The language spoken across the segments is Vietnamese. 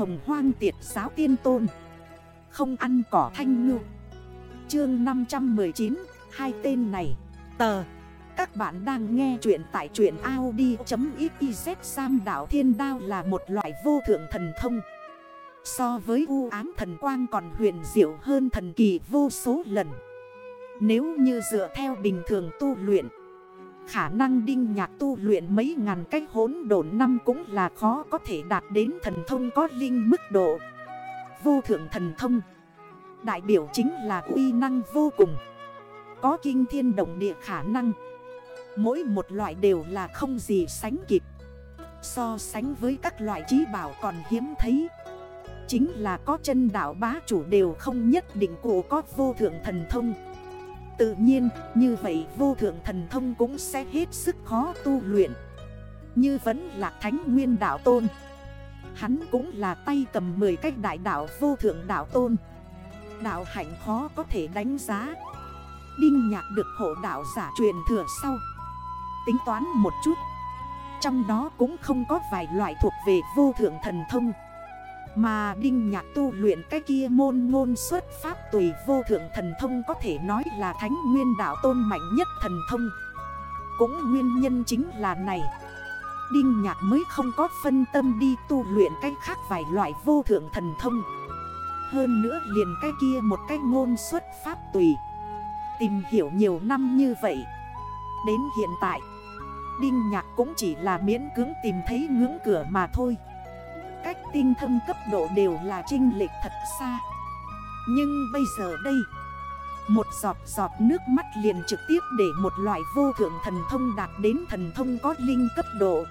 hồng hoang tiệt giáo tiên tôn. Không ăn cỏ thanh ngư. Chương 519 Hai tên này. Tờ. Các bạn đang nghe chuyện tại truyện Audi.xyz Sam đảo thiên đao là một loại vô thượng thần thông. So với u ám thần quang còn huyền diệu hơn thần kỳ vô số lần. Nếu như dựa theo bình thường tu luyện Khả năng đinh nhạc tu luyện mấy ngàn cách hốn độn năm cũng là khó có thể đạt đến thần thông có linh mức độ. Vô thượng thần thông, Đại biểu chính là uy năng vô cùng. Có kinh thiên động địa khả năng, Mỗi một loại đều là không gì sánh kịp. So sánh với các loại trí bảo còn hiếm thấy, Chính là có chân đảo bá chủ đều không nhất định cụ có vô thượng thần thông. Tự nhiên, như vậy vô thượng thần thông cũng sẽ hết sức khó tu luyện. Như vẫn là thánh nguyên đảo tôn, Hắn cũng là tay cầm 10 cách đại đảo vô thượng đảo tôn. Đảo hạnh khó có thể đánh giá. Đinh nhạc được hộ đảo giả truyền thừa sau, Tính toán một chút. Trong đó cũng không có vài loại thuộc về vô thượng thần thông mà Đinh Nhạc tu luyện cái kia môn ngôn xuất pháp tùy vô thượng thần thông có thể nói là thánh nguyên đạo tôn mạnh nhất thần thông. Cũng nguyên nhân chính là này. Đinh Nhạc mới không có phân tâm đi tu luyện cái khác vài loại vô thượng thần thông. Hơn nữa liền cái kia một cái ngôn xuất pháp tùy. Tìm hiểu nhiều năm như vậy. Đến hiện tại, Đinh Nhạc cũng chỉ là miễn cưỡng tìm thấy ngưỡng cửa mà thôi. Cách tinh thâm cấp độ đều là trinh lệch thật xa. Nhưng bây giờ đây, Một giọt giọt nước mắt liền trực tiếp để một loại vô thượng thần thông đạt đến thần thông có linh cấp độ.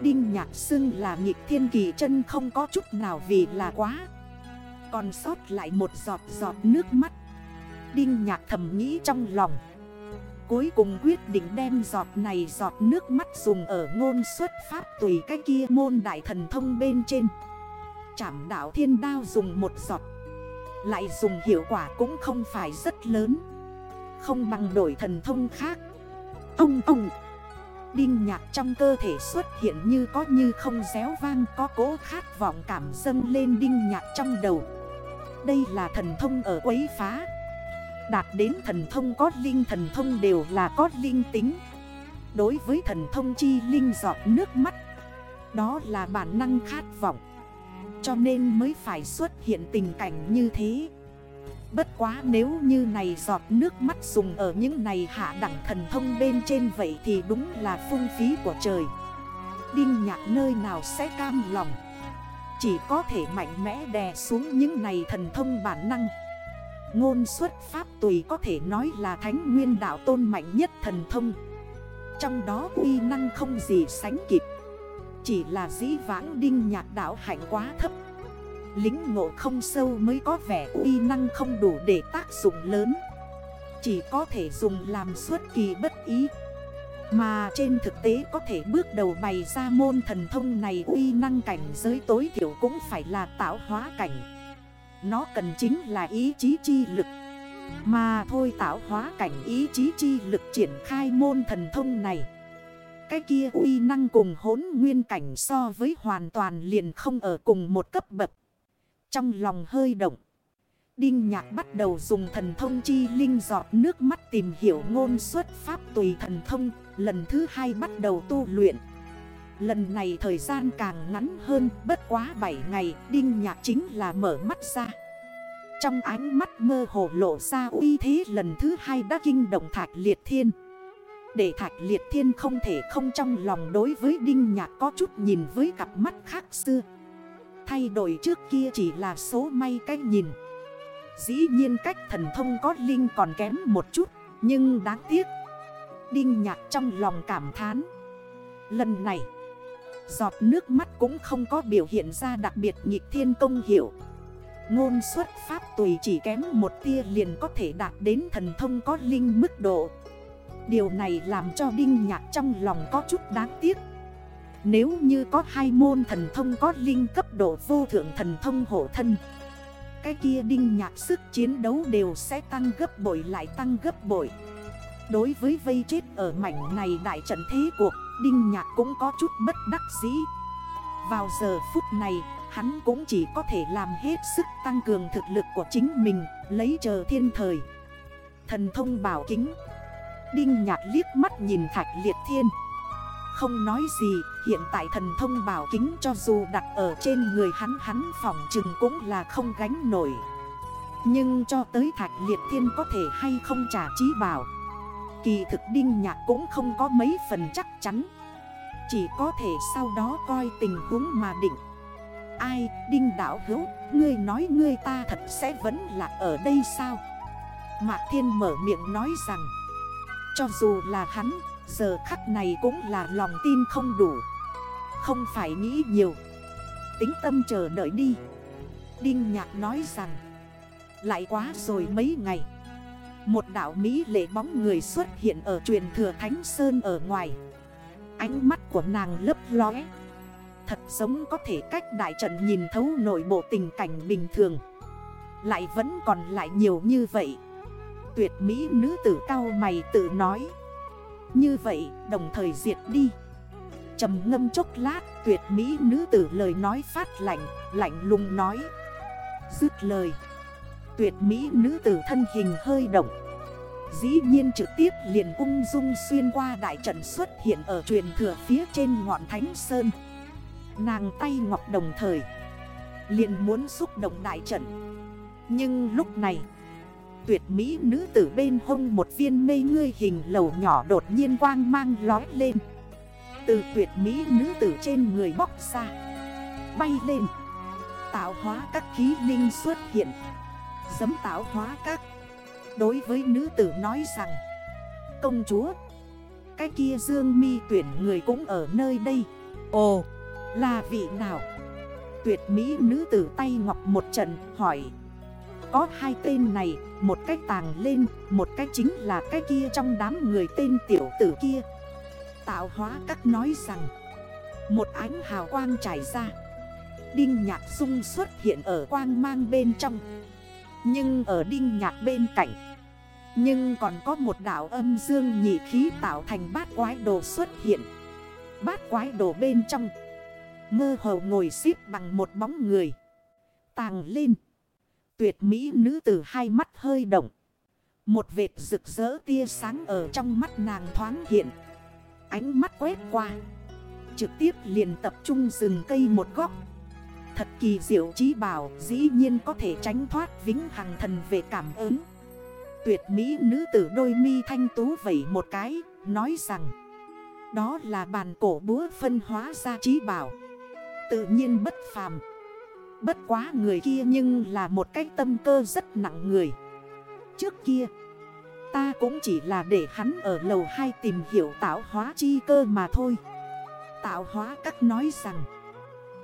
Đinh nhạc xưng là nghịch thiên kỳ chân không có chút nào vì là quá. Còn sót lại một giọt giọt nước mắt. Đinh nhạc thầm nghĩ trong lòng. Cuối cùng quyết định đem giọt này giọt nước mắt dùng ở ngôn xuất pháp tùy cái kia môn đại thần thông bên trên. Chảm đảo thiên đao dùng một giọt. Lại dùng hiệu quả cũng không phải rất lớn. Không bằng đổi thần thông khác. Ông ông. Đinh nhạc trong cơ thể xuất hiện như có như không réo vang, Có cố khát vọng cảm dâng lên đinh nhạc trong đầu. Đây là thần thông ở quấy phá. Đạt đến thần thông có linh thần thông đều là có linh tính. Đối với thần thông chi linh giọt nước mắt, Đó là bản năng khát vọng. Cho nên mới phải xuất hiện tình cảnh như thế. Bất quá nếu như này giọt nước mắt dùng ở những này hạ đẳng thần thông bên trên vậy thì đúng là phung phí của trời. Đinh nhạc nơi nào sẽ cam lòng? Chỉ có thể mạnh mẽ đè xuống những này thần thông bản năng. Ngôn xuất pháp tùy có thể nói là thánh nguyên đạo tôn mạnh nhất thần thông. Trong đó uy năng không gì sánh kịp. Chỉ là dĩ vãng đinh nhạc đạo hạnh quá thấp. Lính ngộ không sâu mới có vẻ uy năng không đủ để tác dụng lớn. Chỉ có thể dùng làm suốt kỳ bất ý. Mà trên thực tế có thể bước đầu bày ra môn thần thông này uy năng cảnh giới tối thiểu cũng phải là tạo hóa cảnh nó cần chính là ý chí chi lực. Mà thôi tạo hóa cảnh ý chí chi lực triển khai môn thần thông này. Cái kia uy năng cùng hốn nguyên cảnh so với hoàn toàn liền không ở cùng một cấp bậc. Trong lòng hơi động. Đinh nhạc bắt đầu dùng thần thông chi linh giọt nước mắt tìm hiểu ngôn xuất pháp tùy thần thông, Lần thứ hai bắt đầu tu luyện. Lần này thời gian càng ngắn hơn, bất quá 7 ngày, Đinh nhạc chính là mở mắt ra. Trong ánh mắt mơ hồ lộ ra uy thế lần thứ hai đã kinh động thạch liệt thiên. Để thạch liệt thiên không thể không trong lòng đối với đinh nhạc có chút nhìn với cặp mắt khác xưa. Thay đổi trước kia chỉ là số may cách nhìn. Dĩ nhiên cách thần thông có linh còn kém một chút, Nhưng đáng tiếc. Đinh nhạc trong lòng cảm thán. Lần này Giọt nước mắt cũng không có biểu hiện ra đặc biệt nhịp thiên công hiệu. Ngôn xuất pháp tùy chỉ kém một tia liền có thể đạt đến thần thông có linh mức độ. Điều này làm cho Đinh Nhạc trong lòng có chút đáng tiếc. Nếu như có hai môn thần thông có linh cấp độ vô thượng thần thông hộ thân, Cái kia Đinh Nhạc sức chiến đấu đều sẽ tăng gấp bội lại tăng gấp bội. Đối với vây chết ở mảnh này đại trận thế cuộc, Đinh Nhạc cũng có chút bất đắc dĩ. Vào giờ phút này, Hắn cũng chỉ có thể làm hết sức tăng cường thực lực của chính mình, Lấy chờ thiên thời. Thần thông bảo kính. Đinh nhạt liếc mắt nhìn thạch liệt thiên. Không nói gì, Hiện tại thần thông bảo kính cho dù đặt ở trên người hắn Hắn phòng chừng cũng là không gánh nổi. Nhưng cho tới thạch liệt thiên có thể hay không trả trí bảo Kỳ thực đinh nhạc cũng không có mấy phần chắc chắn. Chỉ có thể sau đó coi tình huống mà định. Ai, đinh đảo hữu, ngươi nói ngươi ta thật sẽ vẫn là ở đây sao? Mạc Thiên mở miệng nói rằng Cho dù là hắn, giờ khắc này cũng là lòng tin không đủ. Không phải nghĩ nhiều. Tính tâm chờ đợi đi. Đinh Nhạc nói rằng Lại quá rồi mấy ngày. Một đảo Mỹ lệ bóng người xuất hiện ở truyền thừa Thánh Sơn ở ngoài. Ánh mắt của nàng lấp lóe. Thật giống có thể cách đại trận nhìn thấu nội bộ tình cảnh bình thường. Lại vẫn còn lại nhiều như vậy. Tuyệt mỹ nữ tử cao mày tự nói. Như vậy, đồng thời diệt đi. Trầm ngâm chốc lát, tuyệt mỹ nữ tử lời nói phát lạnh Lạnh lùng nói. Dứt lời. Tuyệt mỹ nữ tử thân hình hơi động. Dĩ nhiên trực tiếp liền ung dung xuyên qua đại trận xuất hiện ở truyền thừa phía trên ngọn thánh sơn. Nàng tay ngọc đồng thời, liền muốn xúc động đại trận. Nhưng lúc này, Tuyệt mỹ nữ tử bên hông một viên mê ngươi hình lầu nhỏ đột nhiên quang mang lói lên. Từ tuyệt mỹ nữ tử trên người bóc ra, Bay lên, Tạo hóa các khí linh xuất hiện. Dấm tạo hóa các. Đối với nữ tử nói rằng, Công chúa, Cái kia dương mi tuyển người cũng ở nơi đây. Ồ, là vị nào? Tuyệt mỹ nữ tử tay ngọc một trận hỏi. Có hai tên này, Một cách tàng lên, Một cách chính là cái kia trong đám người tên tiểu tử kia. Tạo hóa các nói rằng, Một ánh hào quang trải ra. Đinh nhạc sung xuất hiện ở quang mang bên trong. Nhưng ở đinh nhạc bên cạnh Nhưng còn có một đảo âm dương nhị khí tạo thành bát quái đồ xuất hiện Bát quái đồ bên trong Mơ hồ ngồi xếp bằng một bóng người. Tàng lên. Tuyệt mỹ nữ tử hai mắt hơi động. Một vệt rực rỡ tia sáng ở trong mắt nàng thoáng hiện. Ánh mắt quét qua. Trực tiếp liền tập trung rừng cây một góc. Thật kỳ diệu trí bảo dĩ nhiên có thể tránh thoát vĩnh hằng thần về cảm ứng. Tuyệt mỹ nữ tử đôi mi thanh tú vẩy một cái, nói rằng Đó là bàn cổ búa phân hóa ra trí bảo. Tự nhiên bất phàm. Bất quá người kia nhưng là một cái tâm cơ rất nặng người. Trước kia Ta cũng chỉ là để hắn ở lầu 2 tìm hiểu tạo hóa chi cơ mà thôi. Tạo hóa các nói rằng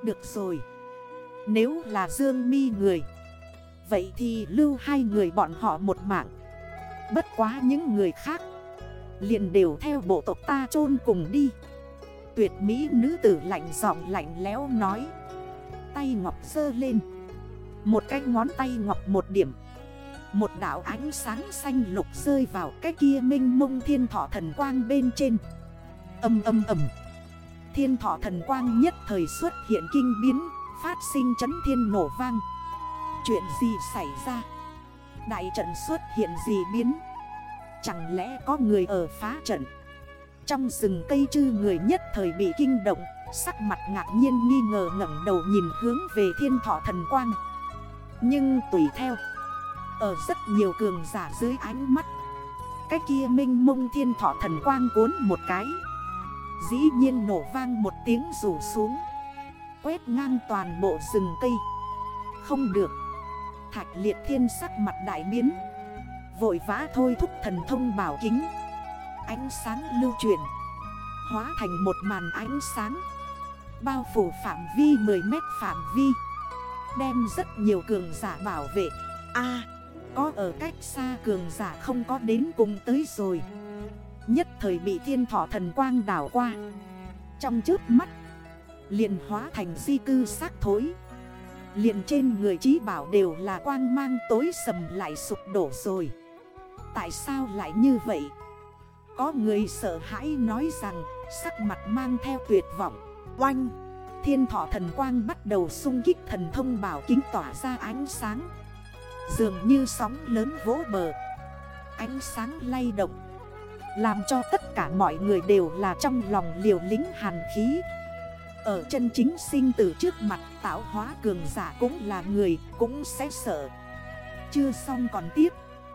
Được rồi. Nếu là Dương mi người, Vậy thì lưu hai người bọn họ một mạng. Bất quá những người khác liền đều theo bộ tộc ta chôn cùng đi. Tuyệt mỹ nữ tử lạnh giọng lạnh léo nói, Tay ngọc sơ lên. Một cái ngón tay ngọc một điểm. Một đảo ánh sáng xanh lục rơi vào cái kia minh mông thiên thọ thần quang bên trên. Âm âm âm. Thiên thọ thần quang nhất thời xuất hiện kinh biến. Phát sinh chấn thiên nổ vang. Chuyện gì xảy ra? Đại trận xuất hiện gì biến? Chẳng lẽ có người ở phá trận? Trong rừng cây chư người nhất thời bị kinh động, Sắc mặt ngạc nhiên nghi ngờ ngẩn đầu nhìn hướng về thiên thọ thần quang. Nhưng tùy theo, Ở rất nhiều cường giả dưới ánh mắt, Cái kia minh mông thiên thọ thần quang cuốn một cái. Dĩ nhiên nổ vang một tiếng rủ xuống. Quét ngang toàn bộ rừng cây. Không được. Thạch liệt thiên sắc mặt đại biến. Vội vã thôi thúc thần thông bảo kính. Ánh sáng lưu truyền. Hóa thành một màn ánh sáng. Bao phủ phạm vi 10 mét phạm vi. Đem rất nhiều cường giả bảo vệ. A, có ở cách xa cường giả không có đến cùng tới rồi. Nhất thời bị thiên thọ thần quang đảo qua. Trong trước mắt liền hóa thành di cư xác thối. Liền trên người trí bảo đều là quang mang tối sầm lại sụp đổ rồi. Tại sao lại như vậy? Có người sợ hãi nói rằng, sắc mặt mang theo tuyệt vọng. Oanh! Thiên thọ thần quang bắt đầu sung kích thần thông bảo kính tỏa ra ánh sáng. Dường như sóng lớn vỗ bờ. Ánh sáng lay động. Làm cho tất cả mọi người đều là trong lòng liều lính hàn khí. Ở chân chính sinh tử trước mặt, tạo hóa cường giả cũng là người, cũng sẽ sợ. Chưa xong còn tiếp.